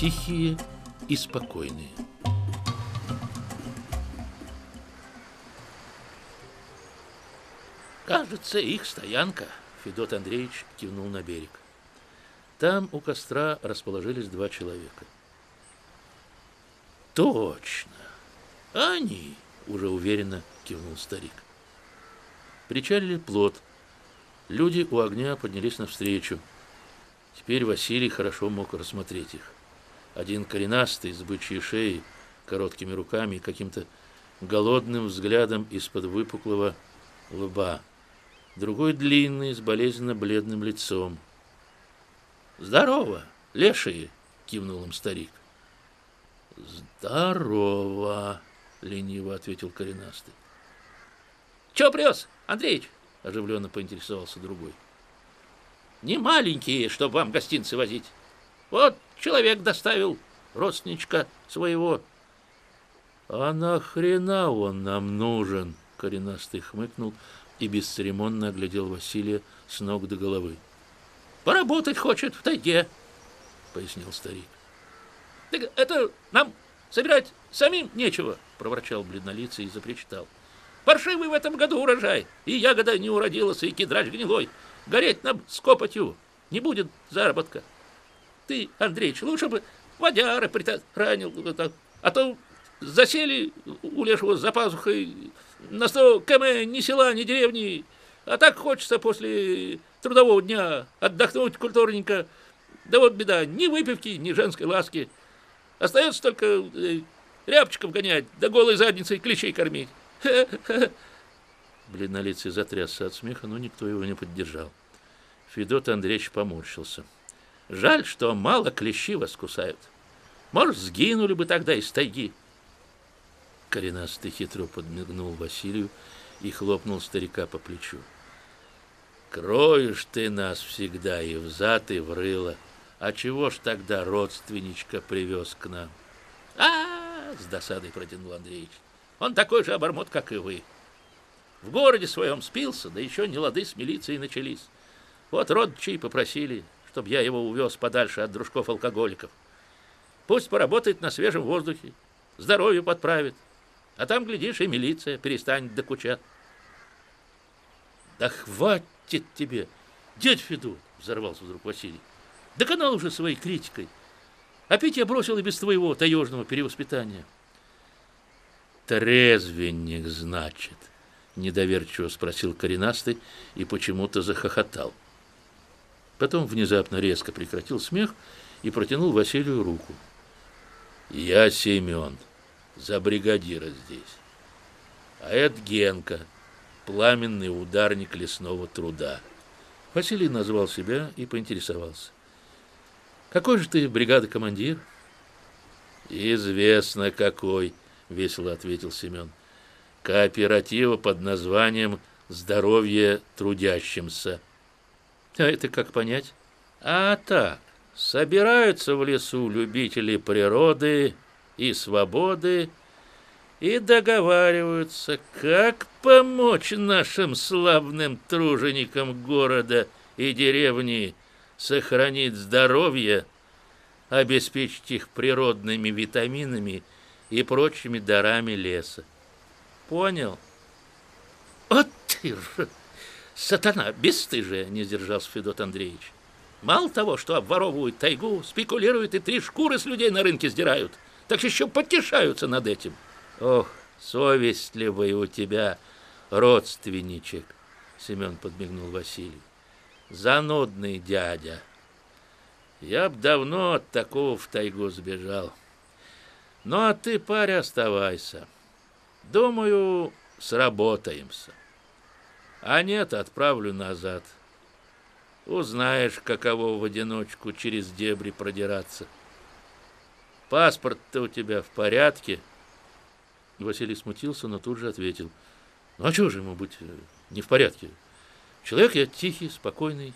тихие и спокойные. Кажется, их стоянка, Федот Андреевич кивнул на берег. Там у костра расположились два человека. Точно. Они, уже уверенно кивнул старик. Причалили плот. Люди у огня поднялись навстречу. Теперь Василий хорошо мог рассмотреть их. Один коренастый, с бычьей шеей, короткими руками и каким-то голодным взглядом из-под выпуклого лба. Другой длинный, с болезненно-бледным лицом. «Здорово, лешие!» — кивнул им старик. «Здорово!» — лениво ответил коренастый. «Чё прёс, Андреич?» — оживленно поинтересовался другой. «Не маленькие, чтоб вам гостинцы возить. Вот человек доставил родственничка своего». «А нахрена он нам нужен?» — коренастый хмыкнул и бесцеремонно оглядел Василия с ног до головы. «Поработать хочет в тайге», — пояснил старик. «Так это нам собирать самим нечего», — проворчал бледнолицый и запричитал. «Паршивый в этом году урожай, и ягода не уродилась, и кедрач гнилой. Гореть нам с копотью не будет заработка. Ты, Андреич, лучше бы водяры притаранил, а то засели у лешего за пазухой на сто км ни села, ни деревни, а так хочется после трудового дня отдохнуть культурненько. Да вот беда, ни выпивки, ни женской ласки. Остается только э, рябчиков гонять, да голой задницей клещей кормить. Бледнолицый затрясся от смеха, но никто его не поддержал. Федот Андреевич поморщился. Жаль, что мало клещи вас кусают. Может, сгинули бы тогда из тайги. Коренастый хитро подмигнул Василию и хлопнул старика по плечу. «Кроешь ты нас всегда и взад, и в рыло. А чего ж тогда родственничка привез к нам?» а, -а, -а с досадой протянул Андреевич. «Он такой же обормот, как и вы. В городе своем спился, да еще не лады с милицией начались. Вот родичи попросили, чтобы я его увез подальше от дружков-алкоголиков. Пусть поработает на свежем воздухе, здоровье подправит, а там, глядишь, и милиция перестанет докучать. Да хватит тебе, дядь Федот, взорвался вдруг Василий. Доконал уже своей критикой. Опять я бросил и без твоего таежного перевоспитания. Трезвенник, значит, недоверчиво спросил коренастый и почему-то захохотал. Потом внезапно резко прекратил смех и протянул Василию руку. «Я Семен, за бригадира здесь. А это Генка, пламенный ударник лесного труда. Василий назвал себя и поинтересовался. «Какой же ты бригады командир?» «Известно какой», — весело ответил Семен. «Кооператива под названием «Здоровье трудящимся». А это как понять? А так, собираются в лесу любители природы и свободы и договариваются, как помочь нашим славным труженикам города и деревни сохранить здоровье, обеспечить их природными витаминами и прочими дарами леса. Понял? Вот ты же, сатана, бесстыжие, не сдержался Федот Андреевич. Мало того, что обворовывают тайгу, спекулируют и три шкуры с людей на рынке сдирают – так еще потешаются над этим. Ох, совестливый у тебя родственничек, Семен подмигнул Василий. Занудный дядя. Я б давно от такого в тайгу сбежал. Ну, а ты, паря, оставайся. Думаю, сработаемся. А нет, отправлю назад. Узнаешь, каково в одиночку через дебри продираться. — Паспорт-то у тебя в порядке?» Василий смутился, но тут же ответил. «Ну а чего же ему быть э, не в порядке? Человек я тихий, спокойный».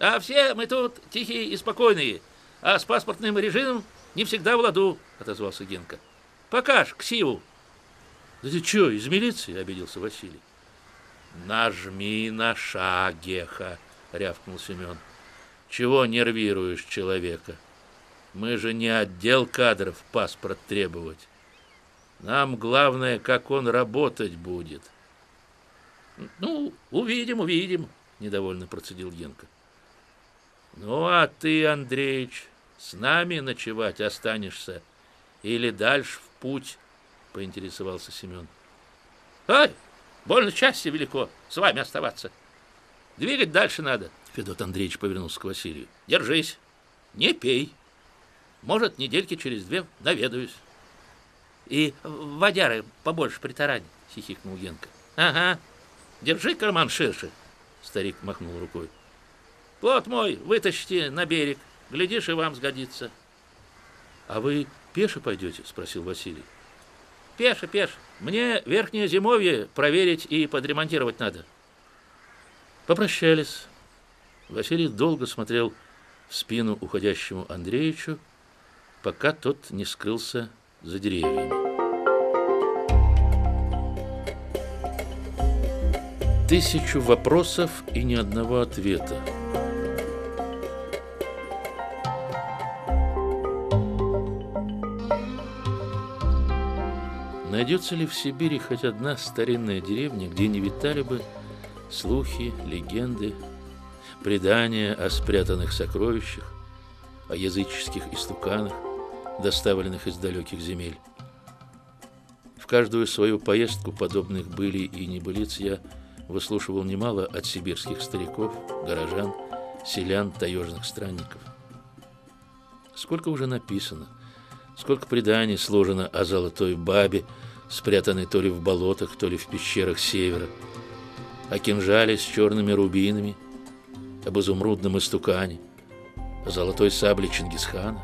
«А все мы тут тихие и спокойные, а с паспортным режимом не всегда в ладу», — отозвался Генка. «Покаж, ксиву». «Да ты что, из милиции?» — обиделся Василий. «Нажми на шаг, Геха!» — рявкнул Семен. «Чего нервируешь человека?» Мы же не отдел кадров паспорт требовать. Нам главное, как он работать будет. Ну, увидим, увидим, недовольно процедил Генка. Ну, а ты, Андреич, с нами ночевать останешься или дальше в путь, поинтересовался Семен. Ай, больно счастье велико с вами оставаться. Двигать дальше надо. Федот Андреевич повернулся к Василию. Держись, не пей. Может, недельки через две наведаюсь. И водяры побольше притарань, хихикнул Генка. Ага, держи карман ширше, старик махнул рукой. Плот мой вытащите на берег, глядишь, и вам сгодится. А вы пеше пойдете? Спросил Василий. Пеше, пеше. Мне верхнее зимовье проверить и подремонтировать надо. Попрощались. Василий долго смотрел в спину уходящему Андреевичу, пока тот не скрылся за деревьями. Тысячу вопросов и ни одного ответа. Найдется ли в Сибири хоть одна старинная деревня, где не витали бы слухи, легенды, предания о спрятанных сокровищах, о языческих истуканах, доставленных из далеких земель. В каждую свою поездку подобных были и небылиц я выслушивал немало от сибирских стариков, горожан, селян, таежных странников. Сколько уже написано, сколько преданий сложено о золотой бабе, спрятанной то ли в болотах, то ли в пещерах севера, о кинжале с черными рубинами, об изумрудном истукане, о золотой сабле Чингисхана,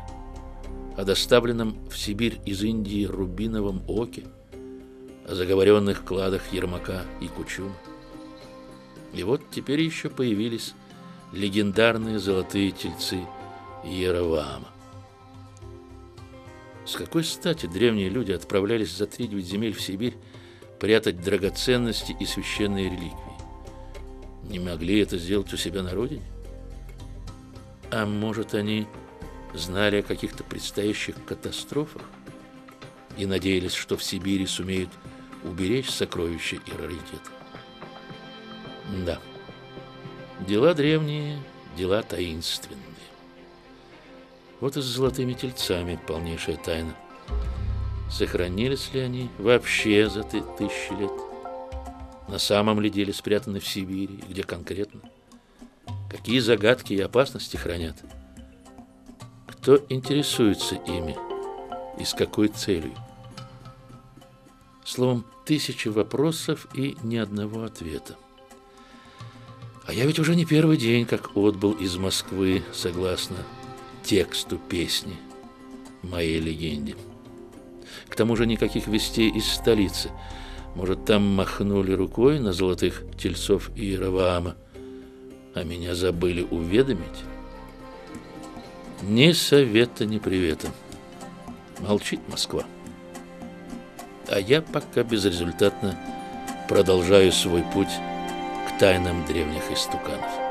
о доставленном в Сибирь из Индии рубиновом оке, о заговоренных кладах Ермака и Кучума. И вот теперь еще появились легендарные золотые тельцы Яровама. С какой стати древние люди отправлялись за три земель в Сибирь прятать драгоценности и священные реликвии? не могли это сделать у себя на родине? А может, они знали о каких-то предстоящих катастрофах и надеялись, что в Сибири сумеют уберечь сокровища и раритеты? Да, дела древние, дела таинственные. Вот и с золотыми тельцами полнейшая тайна. Сохранились ли они вообще за тысячи лет? На самом ли деле спрятаны в Сибири где конкретно? Какие загадки и опасности хранят? Кто интересуется ими и с какой целью? Словом, тысячи вопросов и ни одного ответа. А я ведь уже не первый день, как отбыл из Москвы, согласно тексту песни, моей легенде. К тому же никаких вестей из столицы – может, там махнули рукой на золотых тельцов Иераваама, а меня забыли уведомить? Ни совета, ни привета. Молчит Москва. А я пока безрезультатно продолжаю свой путь к тайнам древних истуканов.